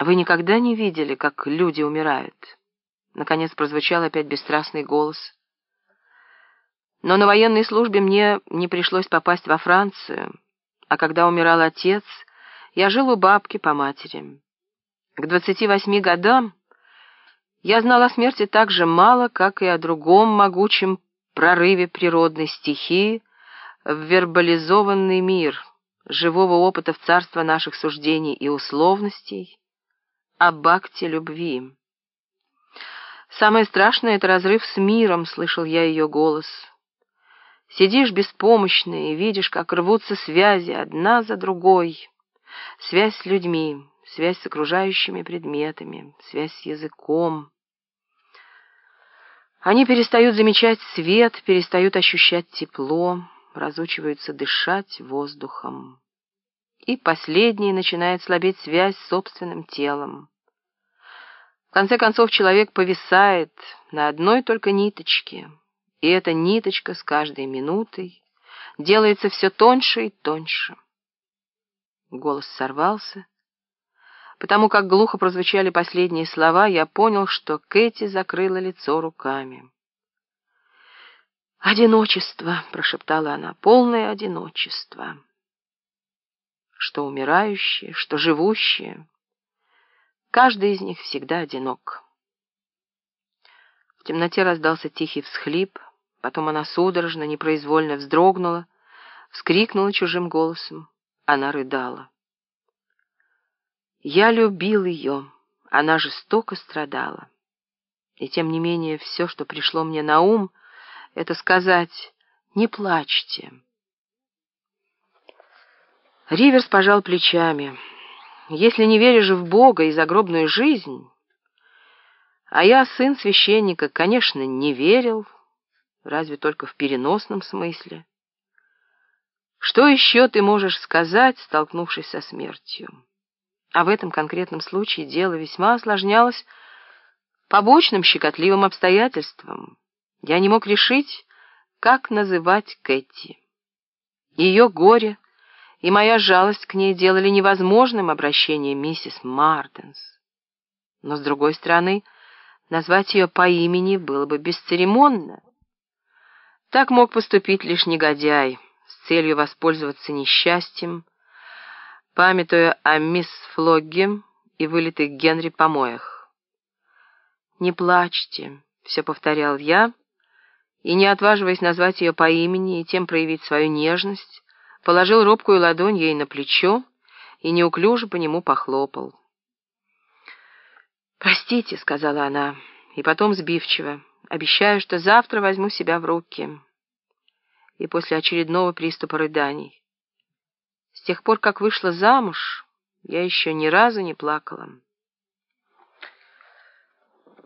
Вы никогда не видели, как люди умирают? Наконец прозвучал опять бесстрастный голос. Но на военной службе мне не пришлось попасть во Францию, а когда умирал отец, я жил у бабки по матери. К двадцати восьми годам я знал о смерти так же мало, как и о другом могучем прорыве природной стихии в вербализованный мир, живого опыта в царство наших суждений и условностей, об акте любви. Самое страшное — это разрыв с миром, — слышал я ее голос. Сидишь беспомощный и видишь, как рвутся связи одна за другой. Связь с людьми, связь с окружающими предметами, связь с языком. Они перестают замечать свет, перестают ощущать тепло, разучиваются дышать воздухом. И последний начинает слабеть связь с собственным телом. В конце концов человек повисает на одной только ниточке, и эта ниточка с каждой минутой делается все тоньше и тоньше. Голос сорвался. Потому как глухо прозвучали последние слова, я понял, что Кэти закрыла лицо руками. «Одиночество», — прошептала она, — «полное одиночество». Что умирающие, что живущие, каждый из них всегда одинок. В темноте раздался тихий всхлип, потом она судорожно, непроизвольно вздрогнула, вскрикнула чужим голосом. Она рыдала. Я любил ее, она жестоко страдала. И тем не менее все, что пришло мне на ум, это сказать «не плачьте». Риверс пожал плечами. «Если не веришь в Бога и загробную жизнь...» А я, сын священника, конечно, не верил, разве только в переносном смысле. Что еще ты можешь сказать, столкнувшись со смертью? А в этом конкретном случае дело весьма осложнялось побочным щекотливым обстоятельством. Я не мог решить, как называть Кэти. Ее горе и моя жалость к ней делали невозможным обращение миссис Мартенс. Но, с другой стороны, назвать ее по имени было бы бесцеремонно. Так мог поступить лишь негодяй, с целью воспользоваться несчастьем, памятуя о мисс Флогге и вылитых Генри помоях. «Не плачьте», — все повторял я, и, не отваживаясь назвать ее по имени и тем проявить свою нежность, положил робкую ладонь ей на плечо и неуклюже по нему похлопал. «Простите», — сказала она, и потом сбивчиво, «обещаю, что завтра возьму себя в руки». И после очередного приступа рыданий. С тех пор, как вышла замуж, я еще ни разу не плакала.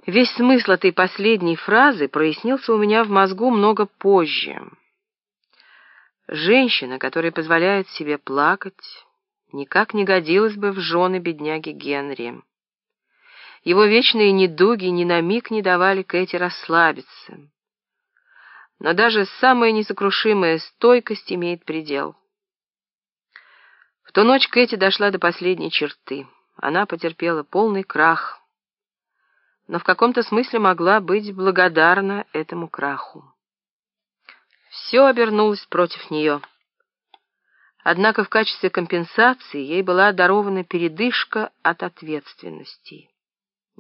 Весь смысл этой последней фразы прояснился у меня в мозгу много позже. Женщина, которая позволяет себе плакать, никак не годилась бы в жены бедняги Генри. Его вечные недуги ни на миг не давали Кэти расслабиться. Но даже самая несокрушимая стойкость имеет предел. В ту ночь Кэти дошла до последней черты. Она потерпела полный крах — но в каком-то смысле могла быть благодарна этому краху. Все обернулось против нее. Однако в качестве компенсации ей была дарована передышка от ответственности.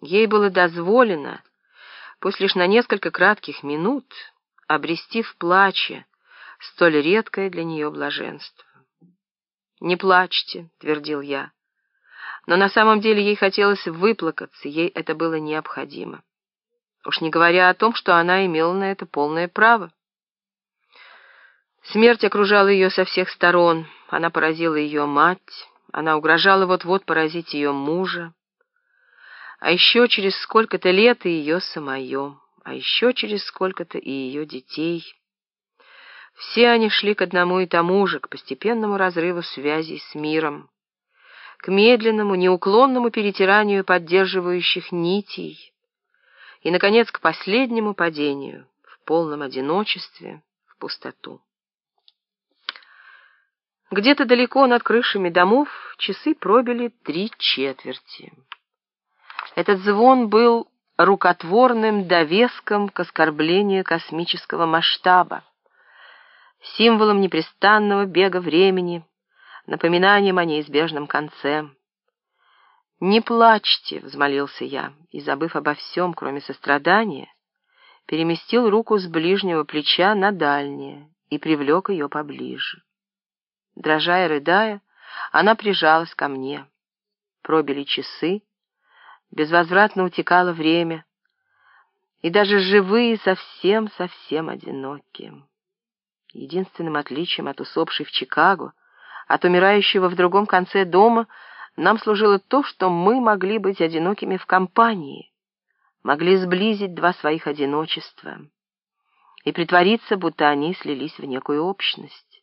Ей было дозволено, пусть лишь на несколько кратких минут, обрести в плаче столь редкое для нее блаженство. «Не плачьте», — твердил я, — но на самом деле ей хотелось выплакаться, ей это было необходимо. Уж не говоря о том, что она имела на это полное право. Смерть окружала ее со всех сторон, она поразила ее мать, она угрожала вот-вот поразить ее мужа, а еще через сколько-то лет и ее самое, а еще через сколько-то и ее детей. Все они шли к одному и тому же, к постепенному разрыву связей с миром, к медленному, неуклонному перетиранию поддерживающих нитей. И, наконец, к последнему падению в полном одиночестве, в пустоту. Где-то далеко над крышами домов часы пробили три четверти. Этот звон был рукотворным довеском к оскорблению космического масштаба, символом непрестанного бега времени, напоминанием о неизбежном конце. «Не плачьте», — взмолился я, и, забыв обо всем, кроме сострадания, переместил руку с ближнего плеча на дальнее и привлек ее поближе. Дрожа и рыдая, она прижалась ко мне. Пробили часы, безвозвратно утекало время, и даже живые совсем-совсем одинокие. Единственным отличием от усопшей в Чикаго, от умирающего в другом конце дома, нам служило то, что мы могли быть одинокими в компании, могли сблизить два своих одиночества и притвориться, будто они слились в некую общность.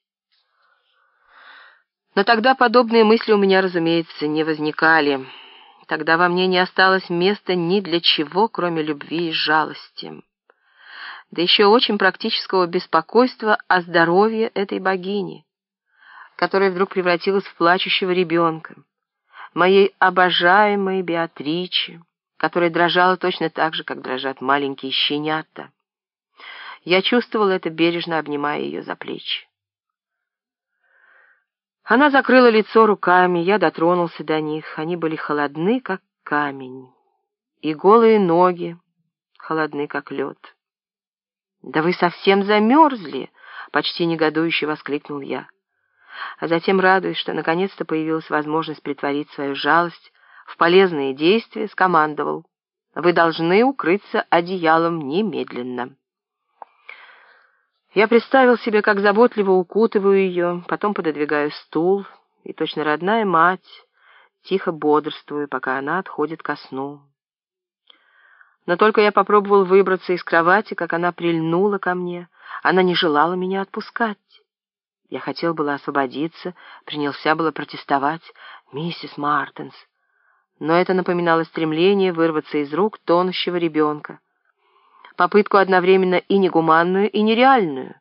Но тогда подобные мысли у меня, разумеется, не возникали. Тогда во мне не осталось места ни для чего, кроме любви и жалости. Да еще очень практического беспокойства о здоровье этой богини, которая вдруг превратилась в плачущего ребенка, моей обожаемой Беатричи, которая дрожала точно так же, как дрожат маленькие щенята. Я чувствовал это, бережно обнимая ее за плечи. Она закрыла лицо руками, я дотронулся до них. Они были холодны, как камень. И голые ноги холодны, как лед. «Да вы совсем замерзли!» — почти негодующе воскликнул я. А затем, радуясь, что наконец-то появилась возможность притворить свою жалость в полезные действия, скомандовал. «Вы должны укрыться одеялом немедленно». Я представил себе, как заботливо укутываю ее, потом пододвигаю стул, и точно родная мать, тихо бодрствую, пока она отходит ко сну. Но только я попробовал выбраться из кровати, как она прильнула ко мне. Она не желала меня отпускать. Я хотел было освободиться, принялся было протестовать. «Миссис Мартенс». Но это напоминало стремление вырваться из рук тонущего ребенка попытку одновременно и негуманную, и нереальную.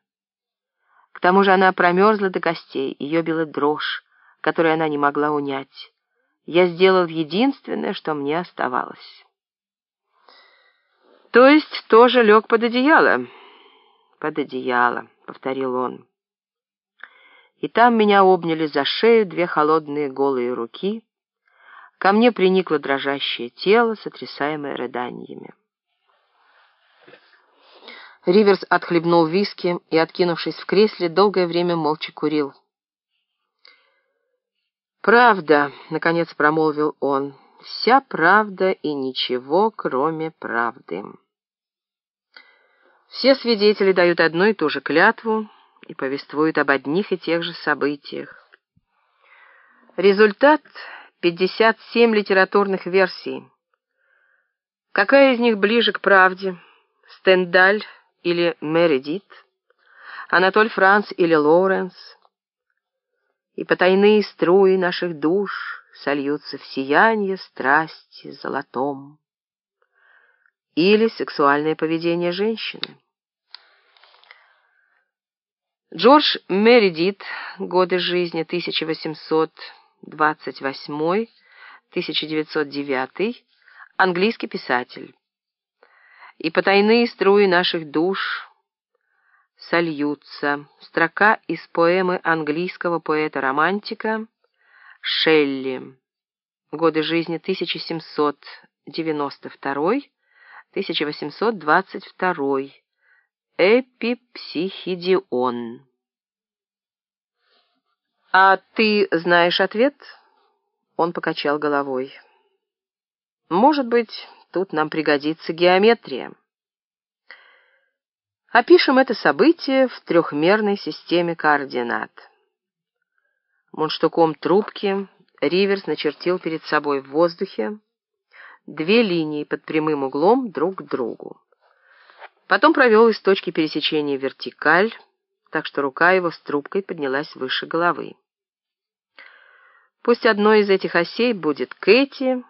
К тому же она промерзла до костей, ее била дрожь, которую она не могла унять. Я сделал единственное, что мне оставалось. «То есть тоже лег под одеяло?» «Под одеяло», — повторил он. И там меня обняли за шею две холодные голые руки. Ко мне приникло дрожащее тело, сотрясаемое рыданиями. Риверс отхлебнул виски и, откинувшись в кресле, долгое время молча курил. «Правда», — наконец промолвил он, — «вся правда и ничего, кроме правды». Все свидетели дают одну и ту же клятву и повествуют об одних и тех же событиях. Результат — 57 литературных версий. Какая из них ближе к правде? Стендаль или Мередит, Анатоль Франц или Лоуренс, и потайные струи наших душ сольются в сияние страсти золотом. Или сексуальное поведение женщины. Джордж Мередит, годы жизни 1828-1909, английский писатель и потайные струи наших душ сольются. Строка из поэмы английского поэта-романтика Шелли. Годы жизни 1792-1822. Эпипсихидион. «А ты знаешь ответ?» Он покачал головой. «Может быть, Тут нам пригодится геометрия. Опишем это событие в трехмерной системе координат. Мундштуком трубки Риверс начертил перед собой в воздухе две линии под прямым углом друг к другу. Потом провел из точки пересечения вертикаль, так что рука его с трубкой поднялась выше головы. Пусть одной из этих осей будет Кэти,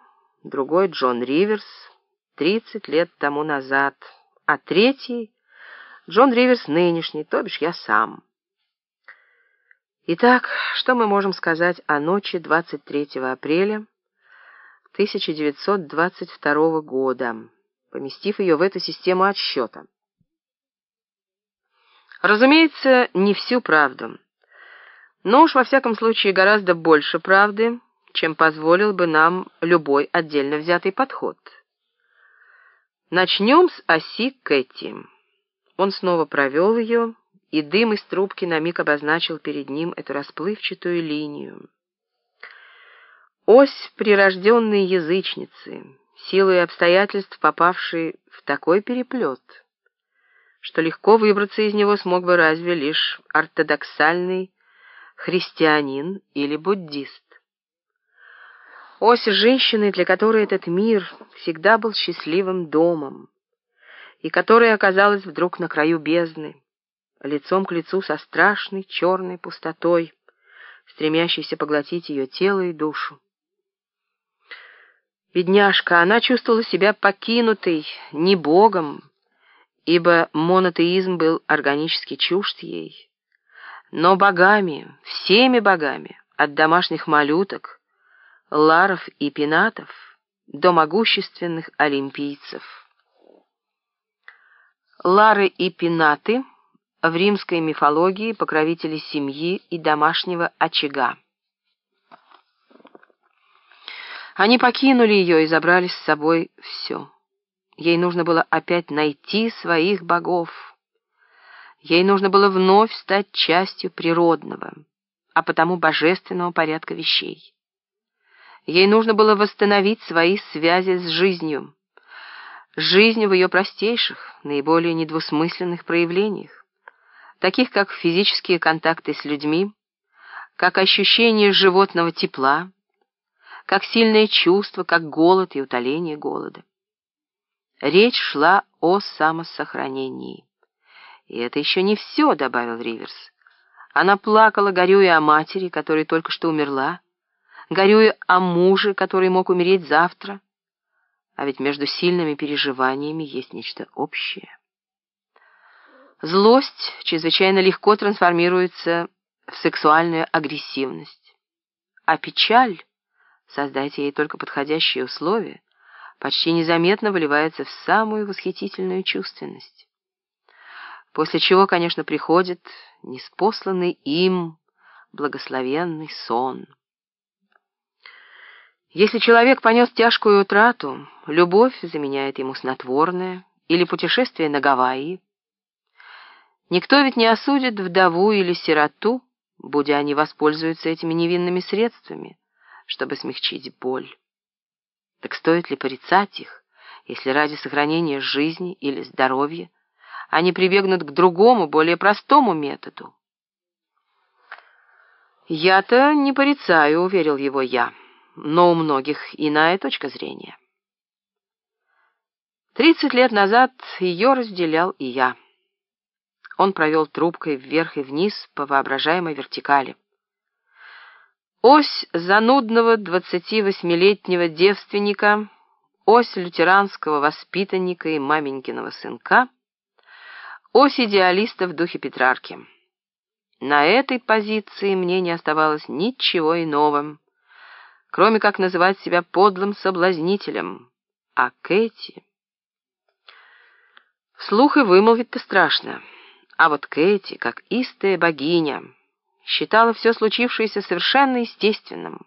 другой Джон Риверс, 30 лет тому назад, а третий — Джон Риверс нынешний, то бишь я сам. Итак, что мы можем сказать о ночи 23 апреля 1922 года, поместив ее в эту систему отсчета. Разумеется, не всю правду, но уж во всяком случае гораздо больше правды, чем позволил бы нам любой отдельно взятый подход. Начнем с оси Кэти. Он снова провел ее, и дым из трубки на миг обозначил перед ним эту расплывчатую линию. Ось прирожденной язычницы, силой обстоятельств попавшей в такой переплет, что легко выбраться из него смог бы разве лишь ортодоксальный христианин или буддист. Ось женщины, для которой этот мир всегда был счастливым домом, и которая оказалась вдруг на краю бездны, лицом к лицу со страшной черной пустотой, стремящейся поглотить ее тело и душу. Бедняжка, она чувствовала себя покинутой не Богом, ибо монотеизм был органически чужд ей, но богами, всеми богами, от домашних малюток, ларов и пенатов до могущественных олимпийцев. Лары и пенаты в римской мифологии покровители семьи и домашнего очага. Они покинули ее и забрали с собой все. Ей нужно было опять найти своих богов. Ей нужно было вновь стать частью природного, а потому божественного порядка вещей. Ей нужно было восстановить свои связи с жизнью. Жизнь в ее простейших, наиболее недвусмысленных проявлениях, таких как физические контакты с людьми, как ощущение животного тепла, как сильное чувство, как голод и утоление голода. Речь шла о самосохранении. «И это еще не все», — добавил Риверс. Она плакала, горюя о матери, которая только что умерла, горюя о муже, который мог умереть завтра. А ведь между сильными переживаниями есть нечто общее. Злость чрезвычайно легко трансформируется в сексуальную агрессивность. А печаль, создайте ей только подходящие условия, почти незаметно выливается в самую восхитительную чувственность. После чего, конечно, приходит неспосланный им благословенный сон — если человек понес тяжкую утрату, любовь заменяет ему снотворное или путешествие на Гавайи. Никто ведь не осудит вдову или сироту, будя они воспользуются этими невинными средствами, чтобы смягчить боль. Так стоит ли порицать их, если ради сохранения жизни или здоровья они прибегнут к другому, более простому методу? «Я-то не порицаю», — уверил его я но у многих иная точка зрения. Тридцать лет назад ее разделял и я. Он провел трубкой вверх и вниз по воображаемой вертикали. Ось занудного двадцати восьмилетнего девственника, ось лютеранского воспитанника и маменькиного сынка, ось идеалиста в духе Петрарки. На этой позиции мне не оставалось ничего иного, кроме как называть себя подлым соблазнителем. А Кэти... Вслух и вымолвить-то страшно. А вот Кэти, как истая богиня, считала все случившееся совершенно естественным.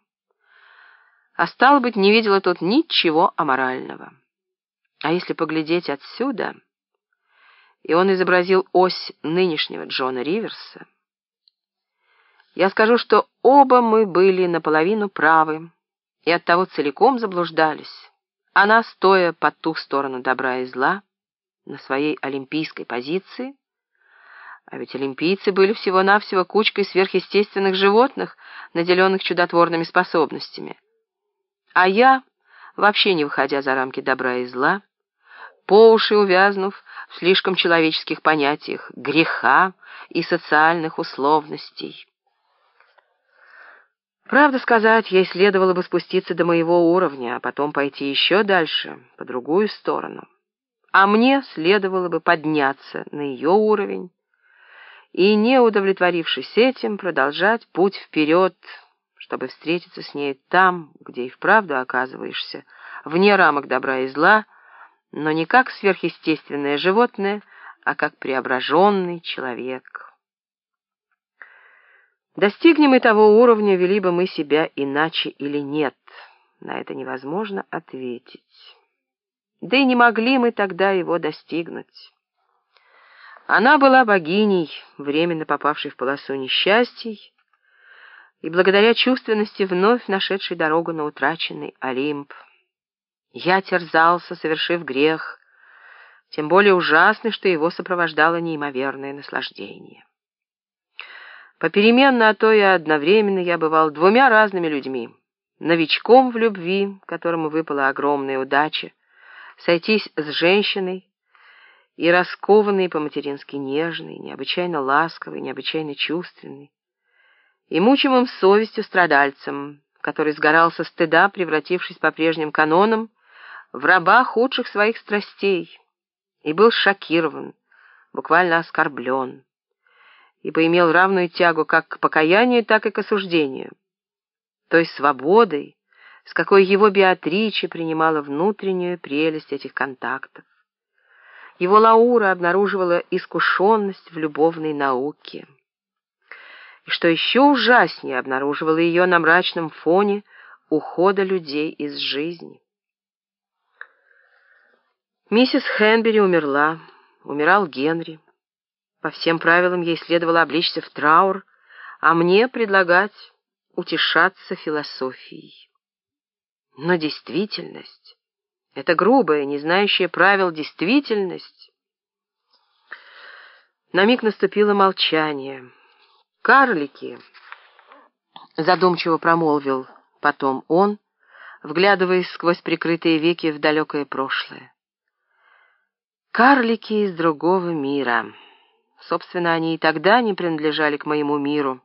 А стало быть, не видела тут ничего аморального. А если поглядеть отсюда... И он изобразил ось нынешнего Джона Риверса, я скажу, что оба мы были наполовину правы и оттого целиком заблуждались. Она, стоя по ту сторону добра и зла, на своей олимпийской позиции, а ведь олимпийцы были всего-навсего кучкой сверхъестественных животных, наделенных чудотворными способностями. А я, вообще не выходя за рамки добра и зла, по уши увязнув в слишком человеческих понятиях греха и социальных условностей. Правда сказать, ей следовало бы спуститься до моего уровня, а потом пойти еще дальше, по другую сторону. А мне следовало бы подняться на ее уровень и, не удовлетворившись этим, продолжать путь вперед, чтобы встретиться с ней там, где и вправду оказываешься, вне рамок добра и зла, но не как сверхъестественное животное, а как преображенный человек. Достигнем мы того уровня, вели бы мы себя иначе или нет, на это невозможно ответить. Да и не могли мы тогда его достигнуть. Она была богиней, временно попавшей в полосу несчастий, и благодаря чувственности вновь нашедшей дорогу на утраченный Олимп. Я терзался, совершив грех, тем более ужасный, что его сопровождало неимоверное наслаждение. Попеременно, а то и одновременно я бывал двумя разными людьми. Новичком в любви, которому выпала огромная удача, сойтись с женщиной, и раскованный, по-матерински нежный, необычайно ласковый, необычайно чувственный, и мучимым совестью страдальцем, который сгорал со стыда, превратившись по прежним канонам в раба худших своих страстей, и был шокирован, буквально оскорблен, ибо имел равную тягу как к покаянию, так и к осуждению, той свободой, с какой его Беатриче принимала внутреннюю прелесть этих контактов. Его Лаура обнаруживала искушенность в любовной науке. И что еще ужаснее, обнаруживала ее на мрачном фоне ухода людей из жизни. Миссис Хенбери умерла, умирал Генри. По всем правилам ей следовало облечься в траур, а мне предлагать утешаться философией. Но действительность, эта грубая, не знающая правил действительность... На миг наступило молчание. «Карлики!» — задумчиво промолвил потом он, вглядываясь сквозь прикрытые веки в далекое прошлое. Карлики из другого мира. Собственно, они и тогда не принадлежали к моему миру.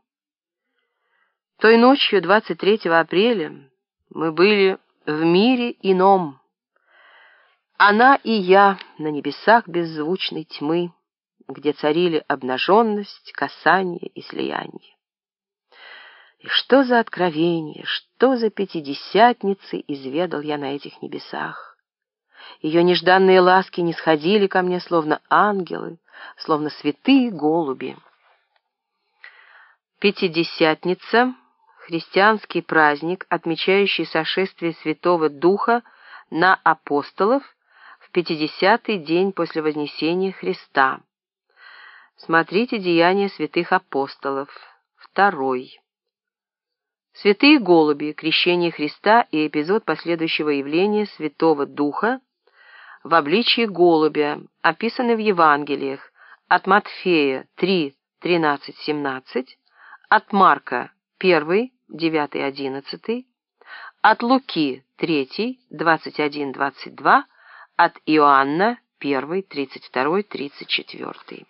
Той ночью, 23 апреля, мы были в мире ином. Она и я на небесах беззвучной тьмы, где царили обнаженность, касание и слияние. И что за откровение, что за пятидесятницы изведал я на этих небесах? Ее нежданные ласки не сходили ко мне, словно ангелы, словно святые голуби. Пятидесятница — христианский праздник, отмечающий сошествие Святого Духа на апостолов в пятидесятый день после Вознесения Христа. Смотрите «Деяния святых апостолов», второй. Святые голуби, крещение Христа и эпизод последующего явления Святого Духа в обличии голубя, описаны в Евангелиях от Матфея 3, 13, 17, от Марка 1, 9, 11, от Луки 3, 21, 22, от Иоанна 1, 32, 34.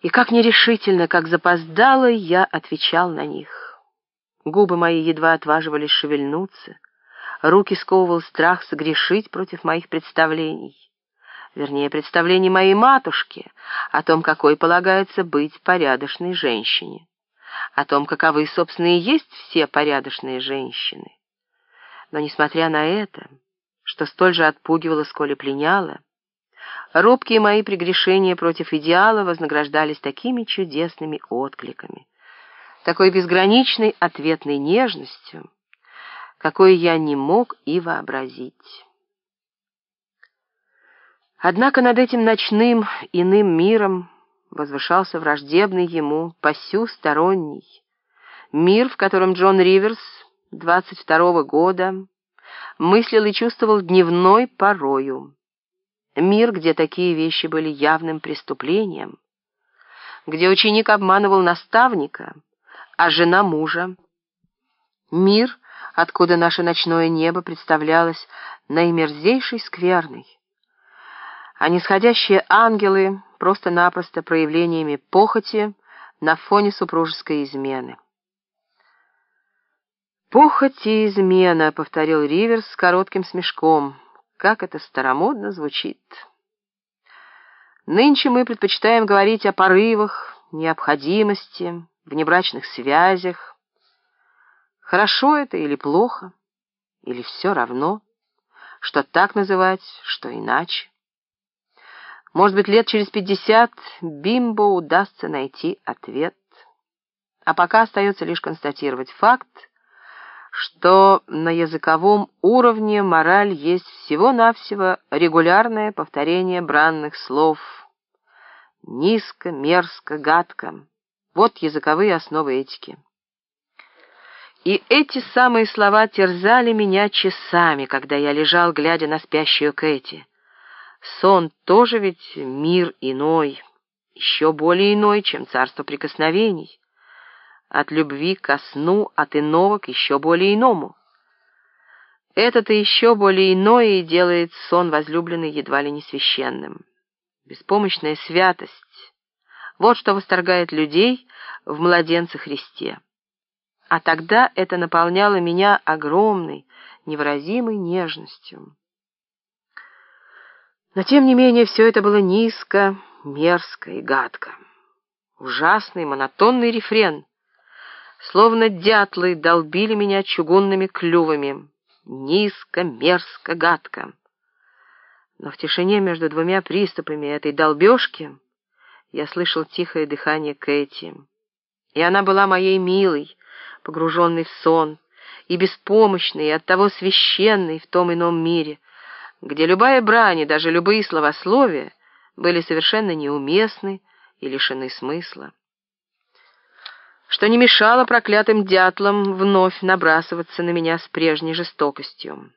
И как нерешительно, как запоздало я отвечал на них. Губы мои едва отваживались шевельнуться, Руки сковывал страх согрешить против моих представлений. Вернее, представлений моей матушки о том, какой полагается быть порядочной женщине. О том, каковы, собственно, и есть все порядочные женщины. Но, несмотря на это, что столь же отпугивало, сколь и пленяло, робкие мои прегрешения против идеала вознаграждались такими чудесными откликами, такой безграничной ответной нежностью, какой я не мог и вообразить. Однако над этим ночным иным миром возвышался враждебный ему посюсторонний мир, в котором Джон Риверс 22-го года мыслил и чувствовал дневной порою. Мир, где такие вещи были явным преступлением, где ученик обманывал наставника, а жена мужа. Мир, откуда наше ночное небо представлялось наимерзейшей скверной. А нисходящие ангелы просто-напросто проявлениями похоти на фоне супружеской измены. «Похоть и измена», — повторил Риверс с коротким смешком. «Как это старомодно звучит!» Нынче мы предпочитаем говорить о порывах, необходимости, внебрачных связях, Хорошо это или плохо, или все равно, что так называть, что иначе. Может быть, лет через пятьдесят Бимбо удастся найти ответ. А пока остается лишь констатировать факт, что на языковом уровне мораль есть всего-навсего регулярное повторение бранных слов. Низко, мерзко, гадко. Вот языковые основы этики. И эти самые слова терзали меня часами, когда я лежал, глядя на спящую Кэти. Сон тоже ведь мир иной, еще более иной, чем царство прикосновений. От любви ко сну, от иного к еще более иному. Это-то еще более иное и делает сон возлюбленный едва ли не священным. Беспомощная святость — вот что восторгает людей в младенце Христе. А тогда это наполняло меня огромной, невыразимой нежностью. Но, тем не менее, все это было низко, мерзко и гадко. Ужасный монотонный рефрен. Словно дятлы долбили меня чугунными клювами. Низко, мерзко, гадко. Но в тишине между двумя приступами этой долбежки я слышал тихое дыхание Кэти. И она была моей милой, погруженный в сон, и беспомощный, и оттого священный в том ином мире, где любая брань и даже любые словословия были совершенно неуместны и лишены смысла. Что не мешало проклятым дятлам вновь набрасываться на меня с прежней жестокостью.